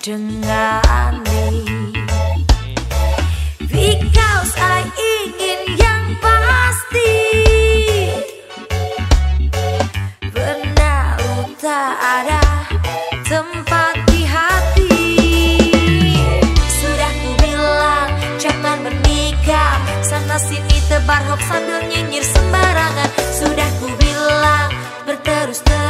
dengani Because I ingin yang pasti. Benar tak ada tempat di hati. Sudah ku bilang jangan bernikah Sana sini tebar hoax sambil nyinyir sembarangan. Sudah ku bilang berterus terang